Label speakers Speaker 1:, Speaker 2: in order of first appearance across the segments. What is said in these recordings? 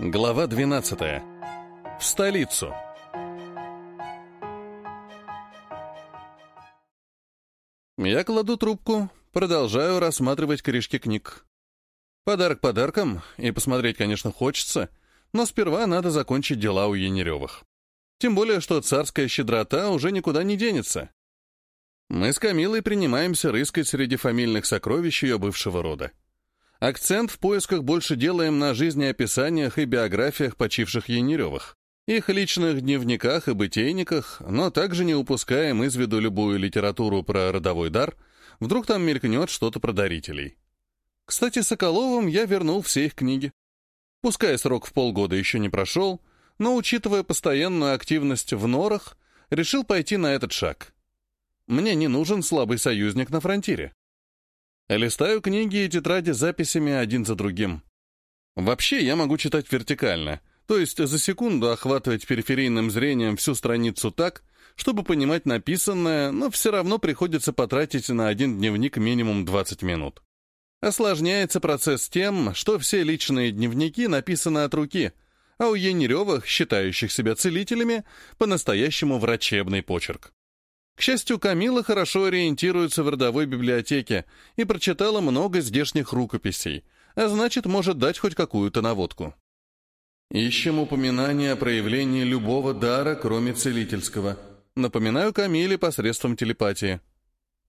Speaker 1: Глава 12. В столицу. Я кладу трубку, продолжаю рассматривать корешки книг. Подарок подарком, и посмотреть, конечно, хочется, но сперва надо закончить дела у Янеревых. Тем более, что царская щедрота уже никуда не денется. Мы с Камилой принимаемся рыскать среди фамильных сокровищ ее бывшего рода. Акцент в поисках больше делаем на жизнеописаниях и биографиях почивших Янеревых, их личных дневниках и бытейниках, но также не упускаем из виду любую литературу про родовой дар, вдруг там мелькнет что-то про дарителей. Кстати, Соколовым я вернул все их книги. Пускай срок в полгода еще не прошел, но, учитывая постоянную активность в норах, решил пойти на этот шаг. Мне не нужен слабый союзник на фронтире. Листаю книги и тетради с записями один за другим. Вообще, я могу читать вертикально, то есть за секунду охватывать периферийным зрением всю страницу так, чтобы понимать написанное, но все равно приходится потратить на один дневник минимум 20 минут. Осложняется процесс тем, что все личные дневники написаны от руки, а у Янеревых, считающих себя целителями, по-настоящему врачебный почерк. К счастью, Камила хорошо ориентируется в родовой библиотеке и прочитала много здешних рукописей, а значит, может дать хоть какую-то наводку. Ищем упоминание о проявлении любого дара, кроме целительского. Напоминаю Камиле посредством телепатии.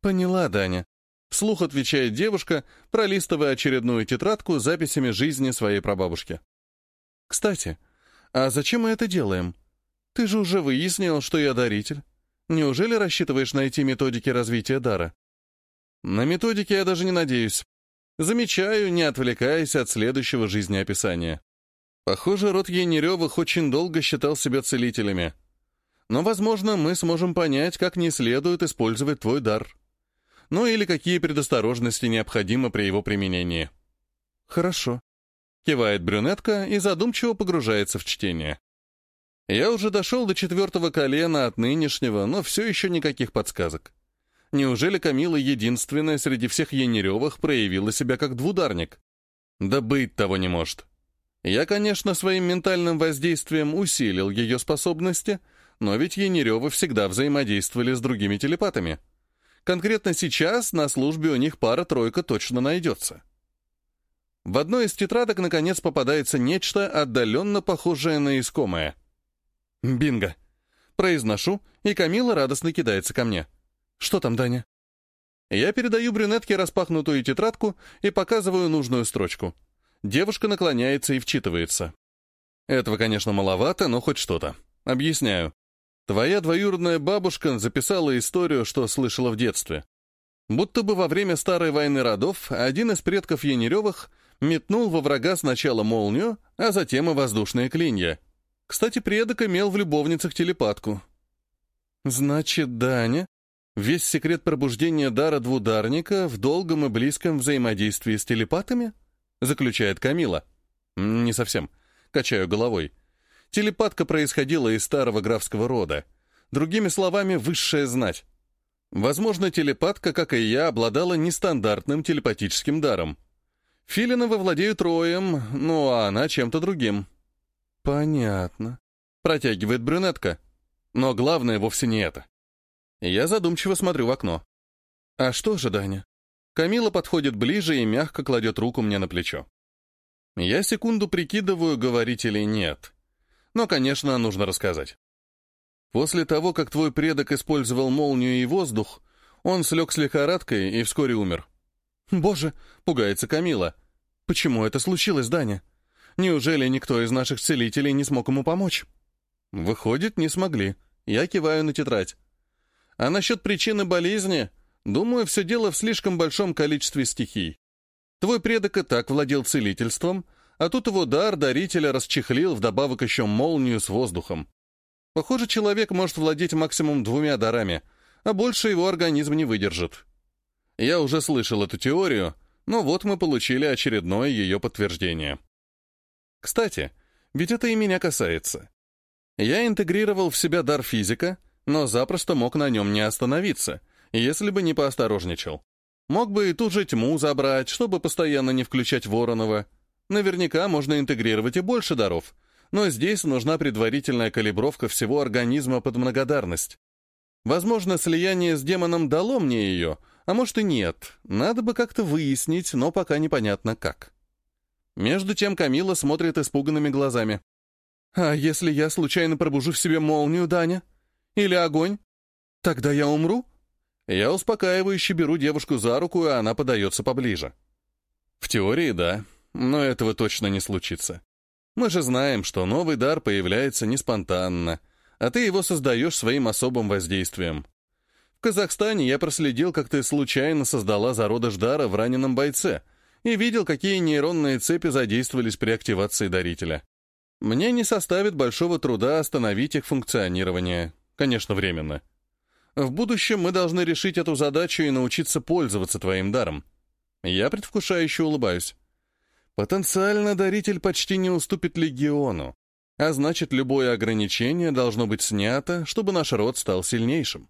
Speaker 1: Поняла, Даня. Вслух отвечает девушка, пролистывая очередную тетрадку с записями жизни своей прабабушки. Кстати, а зачем мы это делаем? Ты же уже выяснил, что я даритель. Неужели рассчитываешь найти методики развития дара? На методики я даже не надеюсь. Замечаю, не отвлекаясь от следующего жизнеописания. Похоже, род Янеревых очень долго считал себя целителями. Но, возможно, мы сможем понять, как не следует использовать твой дар. Ну или какие предосторожности необходимы при его применении. Хорошо. Кивает брюнетка и задумчиво погружается в чтение. Я уже дошел до четвертого колена от нынешнего, но все еще никаких подсказок. Неужели Камила единственная среди всех Янеревых проявила себя как двударник? Да быть того не может. Я, конечно, своим ментальным воздействием усилил ее способности, но ведь Янеревы всегда взаимодействовали с другими телепатами. Конкретно сейчас на службе у них пара-тройка точно найдется. В одной из тетрадок, наконец, попадается нечто отдаленно похожее на искомое — «Бинго!» Произношу, и Камила радостно кидается ко мне. «Что там, Даня?» Я передаю брюнетке распахнутую тетрадку и показываю нужную строчку. Девушка наклоняется и вчитывается. Этого, конечно, маловато, но хоть что-то. Объясняю. Твоя двоюродная бабушка записала историю, что слышала в детстве. Будто бы во время Старой войны родов один из предков Янеревых метнул во врага сначала молнию, а затем и воздушные клинья — кстати, предок имел в любовницах телепатку. Значит, Даня, весь секрет пробуждения дара двударника в долгом и близком взаимодействии с телепатами? Заключает Камила. Не совсем. Качаю головой. Телепатка происходила из старого графского рода. Другими словами, высшая знать. Возможно, телепатка, как и я, обладала нестандартным телепатическим даром. Филиновы владеют роем, ну а она чем-то другим. «Понятно», — протягивает брюнетка. Но главное вовсе не это. Я задумчиво смотрю в окно. «А что же, Даня?» Камила подходит ближе и мягко кладет руку мне на плечо. Я секунду прикидываю, говорить или нет. Но, конечно, нужно рассказать. После того, как твой предок использовал молнию и воздух, он слег с лихорадкой и вскоре умер. «Боже!» — пугается Камила. «Почему это случилось, Даня?» Неужели никто из наших целителей не смог ему помочь? Выходит, не смогли. Я киваю на тетрадь. А насчет причины болезни, думаю, все дело в слишком большом количестве стихий. Твой предок и так владел целительством, а тут его дар дарителя расчехлил вдобавок еще молнию с воздухом. Похоже, человек может владеть максимум двумя дарами, а больше его организм не выдержит. Я уже слышал эту теорию, но вот мы получили очередное ее подтверждение. Кстати, ведь это и меня касается. Я интегрировал в себя дар физика, но запросто мог на нем не остановиться, если бы не поосторожничал. Мог бы и тут же тьму забрать, чтобы постоянно не включать Воронова. Наверняка можно интегрировать и больше даров, но здесь нужна предварительная калибровка всего организма под благодарность. Возможно, слияние с демоном дало мне ее, а может и нет. Надо бы как-то выяснить, но пока непонятно как. Между тем Камила смотрит испуганными глазами. «А если я случайно пробужу в себе молнию, Даня? Или огонь? Тогда я умру?» Я успокаивающе беру девушку за руку, и она подается поближе. В теории, да, но этого точно не случится. Мы же знаем, что новый дар появляется не спонтанно, а ты его создаешь своим особым воздействием. В Казахстане я проследил, как ты случайно создала зародыш дара в раненом бойце и видел, какие нейронные цепи задействовались при активации дарителя. Мне не составит большого труда остановить их функционирование, конечно, временно. В будущем мы должны решить эту задачу и научиться пользоваться твоим даром. Я предвкушающе улыбаюсь. Потенциально даритель почти не уступит легиону, а значит, любое ограничение должно быть снято, чтобы наш род стал сильнейшим.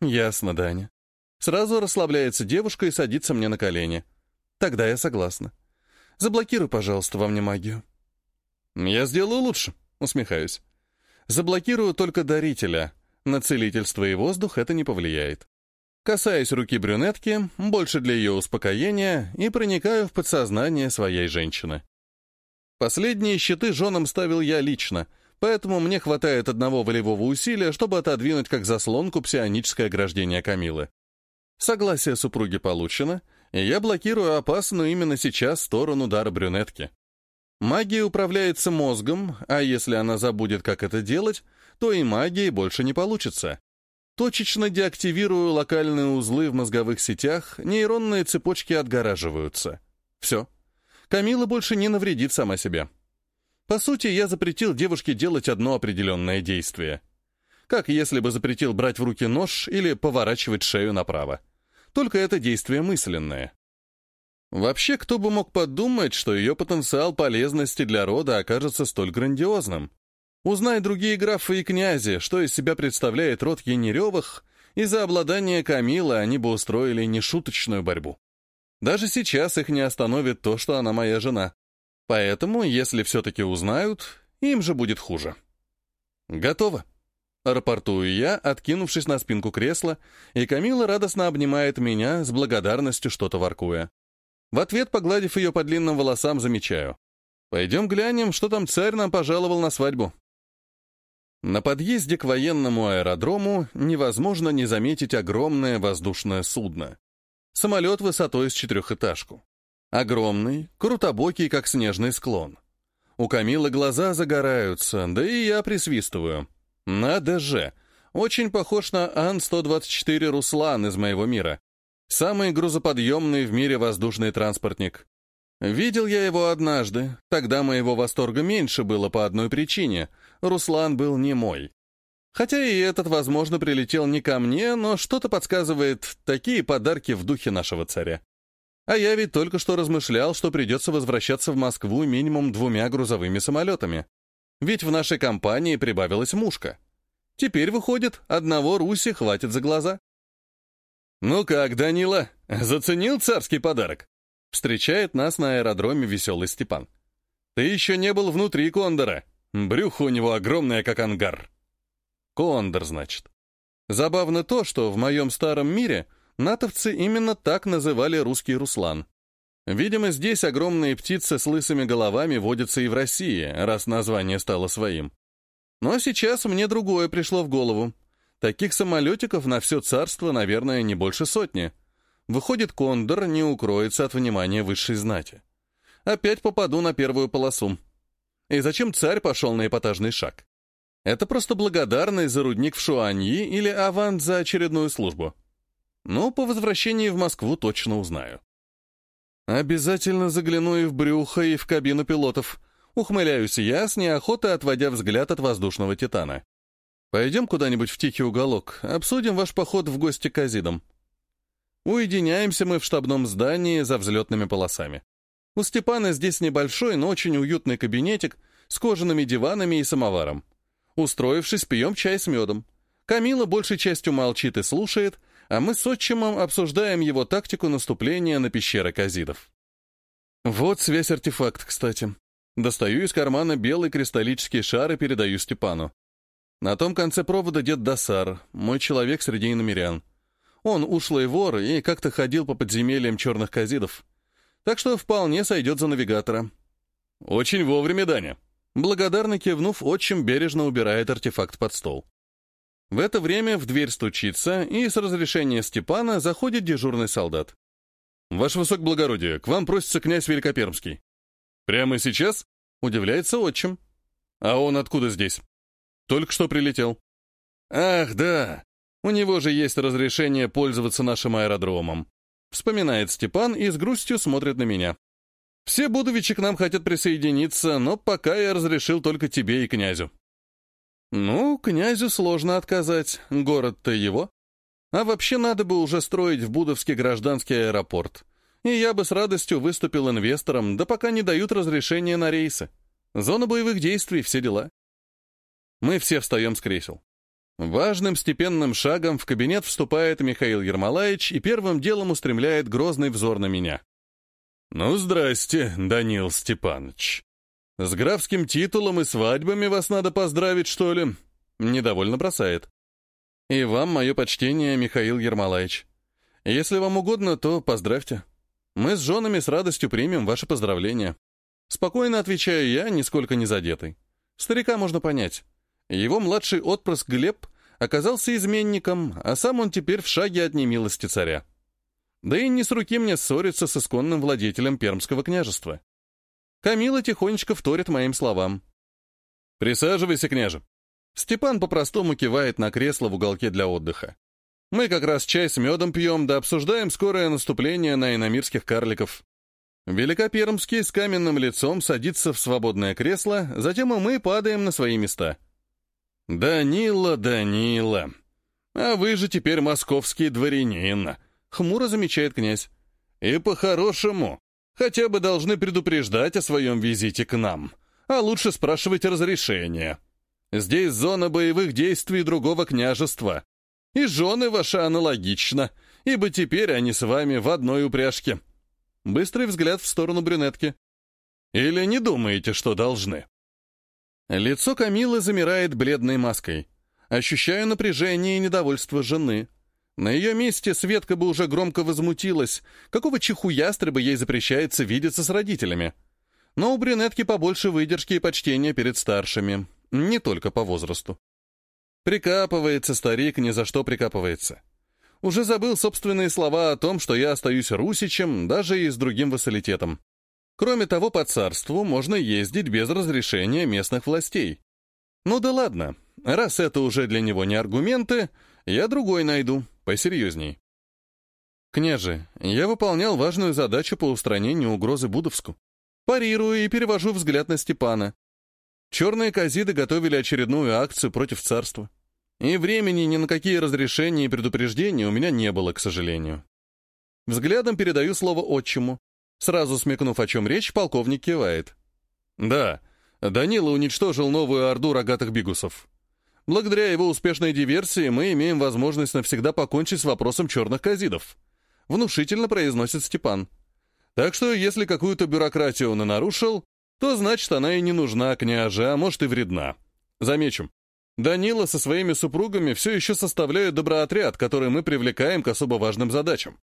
Speaker 1: Ясно, Даня. Сразу расслабляется девушка и садится мне на колени. Тогда я согласна. Заблокируй, пожалуйста, во мне магию. Я сделаю лучше, усмехаюсь. Заблокирую только дарителя — на целительство и воздух это не повлияет. Касаюсь руки брюнетки, больше для ее успокоения, и проникаю в подсознание своей женщины. Последние щиты женам ставил я лично, поэтому мне хватает одного волевого усилия, чтобы отодвинуть как заслонку псионическое ограждение Камилы. Согласие супруги получено, я блокирую опасную именно сейчас сторону дара брюнетки. Магия управляется мозгом, а если она забудет, как это делать, то и магии больше не получится. Точечно деактивирую локальные узлы в мозговых сетях, нейронные цепочки отгораживаются. Все. Камила больше не навредит сама себе. По сути, я запретил девушке делать одно определенное действие. Как если бы запретил брать в руки нож или поворачивать шею направо. Только это действие мысленное. Вообще, кто бы мог подумать, что ее потенциал полезности для рода окажется столь грандиозным? Узнай другие графы и князи, что из себя представляет род Янеревых, и за обладание Камилы они бы устроили нешуточную борьбу. Даже сейчас их не остановит то, что она моя жена. Поэтому, если все-таки узнают, им же будет хуже. Готово. Рапортую я, откинувшись на спинку кресла, и Камила радостно обнимает меня, с благодарностью что-то воркуя. В ответ, погладив ее по длинным волосам, замечаю. «Пойдем глянем, что там царь нам пожаловал на свадьбу». На подъезде к военному аэродрому невозможно не заметить огромное воздушное судно. Самолет высотой с четырехэтажку. Огромный, крутобокий, как снежный склон. У Камилы глаза загораются, да и я присвистываю. Надо же! Очень похож на Ан-124 «Руслан» из моего мира. Самый грузоподъемный в мире воздушный транспортник. Видел я его однажды, тогда моего восторга меньше было по одной причине — Руслан был не мой. Хотя и этот, возможно, прилетел не ко мне, но что-то подсказывает такие подарки в духе нашего царя. А я ведь только что размышлял, что придется возвращаться в Москву минимум двумя грузовыми самолетами. Ведь в нашей компании прибавилась мушка. Теперь, выходит, одного Руси хватит за глаза. «Ну как, Данила, заценил царский подарок?» Встречает нас на аэродроме веселый Степан. «Ты еще не был внутри Кондора. Брюхо у него огромное, как ангар. Кондор, значит. Забавно то, что в моем старом мире натовцы именно так называли русский Руслан. Видимо, здесь огромные птицы с лысыми головами водятся и в России, раз название стало своим. Но сейчас мне другое пришло в голову. Таких самолетиков на все царство, наверное, не больше сотни. Выходит, кондор не укроется от внимания высшей знати. Опять попаду на первую полосу. И зачем царь пошел на эпатажный шаг? Это просто благодарность за рудник в Шуаньи или аванс за очередную службу? Ну, по возвращении в Москву точно узнаю. Обязательно загляну и в брюхо, и в кабину пилотов. Ухмыляюсь я, с неохотой отводя взгляд от воздушного титана. Пойдем куда-нибудь в тихий уголок, обсудим ваш поход в гости к Азидам. Уединяемся мы в штабном здании за взлетными полосами. У Степана здесь небольшой, но очень уютный кабинетик с кожаными диванами и самоваром. Устроившись, пьем чай с медом. Камила большей частью молчит и слушает, а мы с отчимом обсуждаем его тактику наступления на пещеры казидов. Вот связь артефакт, кстати. Достаю из кармана белый кристаллический шар и передаю Степану. На том конце провода дед Досар, мой человек среди иномерян. Он ушлый вор и как-то ходил по подземельям черных казидов. Так что вполне сойдет за навигатора. Очень вовремя, Даня. Благодарно кивнув, отчим бережно убирает артефакт под стол. В это время в дверь стучится, и с разрешения Степана заходит дежурный солдат. «Ваше высокоблагородие, к вам просится князь Великопермский». «Прямо сейчас?» — удивляется отчим. «А он откуда здесь?» «Только что прилетел». «Ах, да, у него же есть разрешение пользоваться нашим аэродромом», — вспоминает Степан и с грустью смотрит на меня. «Все будовичи к нам хотят присоединиться, но пока я разрешил только тебе и князю». «Ну, князю сложно отказать, город-то его. А вообще надо бы уже строить в Будовске гражданский аэропорт. И я бы с радостью выступил инвестором, да пока не дают разрешения на рейсы. Зона боевых действий, все дела». Мы все встаем с кресел. Важным степенным шагом в кабинет вступает Михаил Ермолаевич и первым делом устремляет грозный взор на меня. «Ну, здрасте, Данил Степанович. С графским титулом и свадьбами вас надо поздравить, что ли?» Недовольно бросает. «И вам мое почтение, Михаил Ермолаевич. Если вам угодно, то поздравьте. Мы с женами с радостью примем ваши поздравления». Спокойно отвечаю я, нисколько не задетый. Старика можно понять. Его младший отпрыск Глеб оказался изменником, а сам он теперь в шаге от немилости царя. Да и не с руки мне ссориться с исконным владетелем Пермского княжества. Камила тихонечко вторит моим словам. «Присаживайся, княже». Степан по-простому кивает на кресло в уголке для отдыха. Мы как раз чай с медом пьем, да обсуждаем скорое наступление на иномирских карликов. Великопермский с каменным лицом садится в свободное кресло, затем и мы падаем на свои места. «Данила, Данила, а вы же теперь московский дворянин», — хмуро замечает князь. «И по-хорошему, хотя бы должны предупреждать о своем визите к нам, а лучше спрашивать разрешение. Здесь зона боевых действий другого княжества, и жены ваши аналогично, ибо теперь они с вами в одной упряжке». Быстрый взгляд в сторону брюнетки. «Или не думаете, что должны?» Лицо Камилы замирает бледной маской. Ощущаю напряжение и недовольство жены. На ее месте Светка бы уже громко возмутилась. Какого чихуястреба ей запрещается видеться с родителями? Но у брюнетки побольше выдержки и почтения перед старшими. Не только по возрасту. Прикапывается старик, ни за что прикапывается. Уже забыл собственные слова о том, что я остаюсь русичем, даже и с другим вассалитетом. Кроме того, по царству можно ездить без разрешения местных властей. Ну да ладно, раз это уже для него не аргументы, я другой найду, посерьезней. Княже, я выполнял важную задачу по устранению угрозы Будовску. Парирую и перевожу взгляд на Степана. Черные казиды готовили очередную акцию против царства. И времени ни на какие разрешения и предупреждения у меня не было, к сожалению. Взглядом передаю слово отчиму. Сразу смекнув, о чем речь, полковник кивает. «Да, Данила уничтожил новую орду рогатых бигусов. Благодаря его успешной диверсии мы имеем возможность навсегда покончить с вопросом черных казидов», — внушительно произносит Степан. «Так что, если какую-то бюрократию он и нарушил, то значит, она и не нужна, княже, а может и вредна. Замечу, Данила со своими супругами все еще составляют доброотряд, который мы привлекаем к особо важным задачам.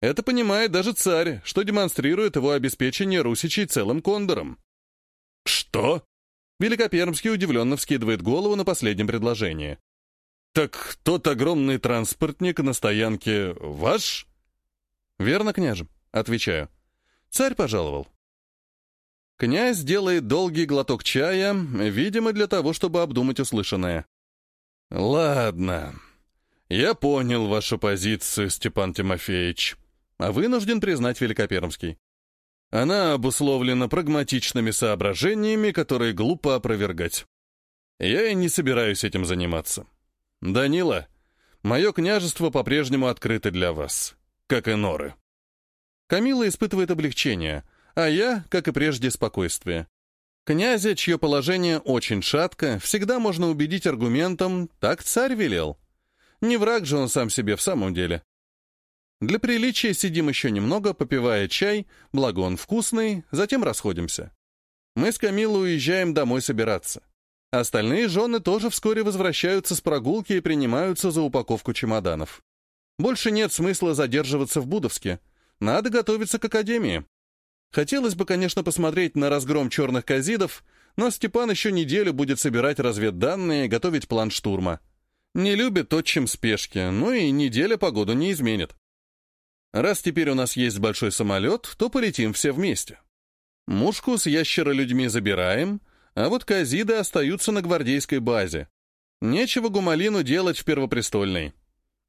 Speaker 1: Это понимает даже царь, что демонстрирует его обеспечение русичей целым кондором. «Что?» Великопермский удивленно вскидывает голову на последнем предложении. «Так тот огромный транспортник на стоянке ваш?» «Верно, княже», — отвечаю. «Царь пожаловал». Князь делает долгий глоток чая, видимо, для того, чтобы обдумать услышанное. «Ладно, я понял вашу позицию, Степан Тимофеевич», а вынужден признать Великопермский. Она обусловлена прагматичными соображениями, которые глупо опровергать. Я и не собираюсь этим заниматься. Данила, мое княжество по-прежнему открыто для вас, как и норы. Камила испытывает облегчение, а я, как и прежде, спокойствие. Князя, чье положение очень шатко, всегда можно убедить аргументом «так царь велел». Не враг же он сам себе в самом деле. Для приличия сидим еще немного, попивая чай, благо он вкусный, затем расходимся. Мы с Камилой уезжаем домой собираться. Остальные жены тоже вскоре возвращаются с прогулки и принимаются за упаковку чемоданов. Больше нет смысла задерживаться в Будовске. Надо готовиться к академии. Хотелось бы, конечно, посмотреть на разгром черных казидов, но Степан еще неделю будет собирать разведданные и готовить план штурма. Не любит отчим спешки, ну и неделя погоду не изменит. Раз теперь у нас есть большой самолет, то полетим все вместе. Мушку с ящеролюдьми забираем, а вот казиды остаются на гвардейской базе. Нечего Гумалину делать в Первопрестольной.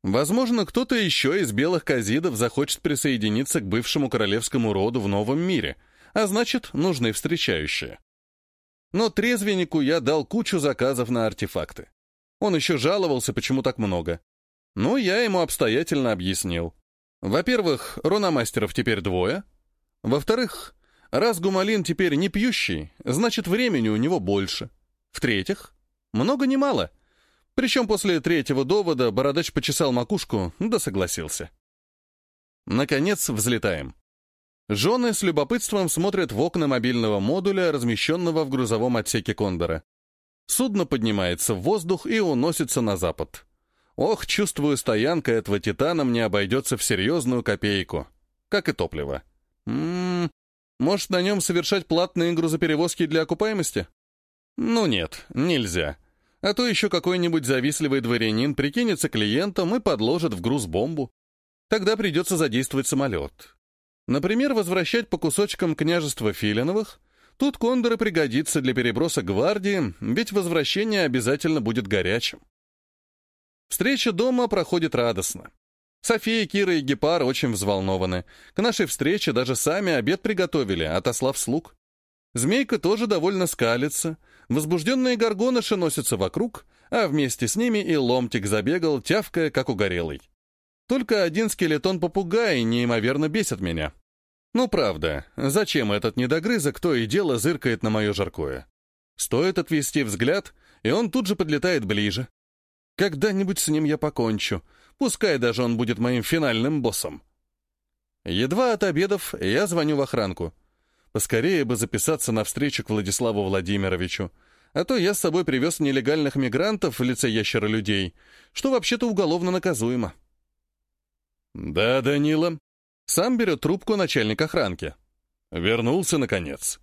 Speaker 1: Возможно, кто-то еще из белых казидов захочет присоединиться к бывшему королевскому роду в новом мире, а значит, нужны встречающие. Но трезвеннику я дал кучу заказов на артефакты. Он еще жаловался, почему так много. Но я ему обстоятельно объяснил. Во-первых, руномастеров теперь двое. Во-вторых, раз Гумалин теперь не пьющий, значит, времени у него больше. В-третьих, много не мало. Причем после третьего довода бородач почесал макушку, да согласился. Наконец, взлетаем. Жены с любопытством смотрят в окна мобильного модуля, размещенного в грузовом отсеке Кондора. Судно поднимается в воздух и уносится на запад. Ох, чувствую, стоянка этого «Титана» мне обойдется в серьезную копейку. Как и топливо. Ммм, может, на нем совершать платные грузоперевозки для окупаемости? Ну нет, нельзя. А то еще какой-нибудь завистливый дворянин прикинется клиентом и подложит в груз бомбу. Тогда придется задействовать самолет. Например, возвращать по кусочкам княжества Филиновых. Тут кондоры пригодится для переброса гвардии, ведь возвращение обязательно будет горячим. Встреча дома проходит радостно. София, Кира и Гепар очень взволнованы. К нашей встрече даже сами обед приготовили, отослав слуг. Змейка тоже довольно скалится. Возбужденные горгоныши носятся вокруг, а вместе с ними и ломтик забегал, тявкая, как угорелый. Только один скелетон-попугай неимоверно бесит меня. Ну правда, зачем этот недогрызок то и дело зыркает на мое жаркое? Стоит отвести взгляд, и он тут же подлетает ближе. Когда-нибудь с ним я покончу, пускай даже он будет моим финальным боссом. Едва от обедов я звоню в охранку. Поскорее бы записаться на встречу к Владиславу Владимировичу, а то я с собой привез нелегальных мигрантов в лице ящера-людей, что вообще-то уголовно наказуемо. «Да, Данила». Сам берет трубку начальник охранки. «Вернулся, наконец.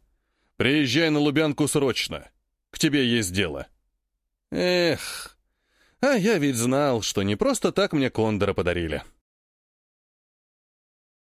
Speaker 1: Приезжай на Лубянку срочно. К тебе есть дело». «Эх, а я ведь знал, что не просто так мне Кондора подарили».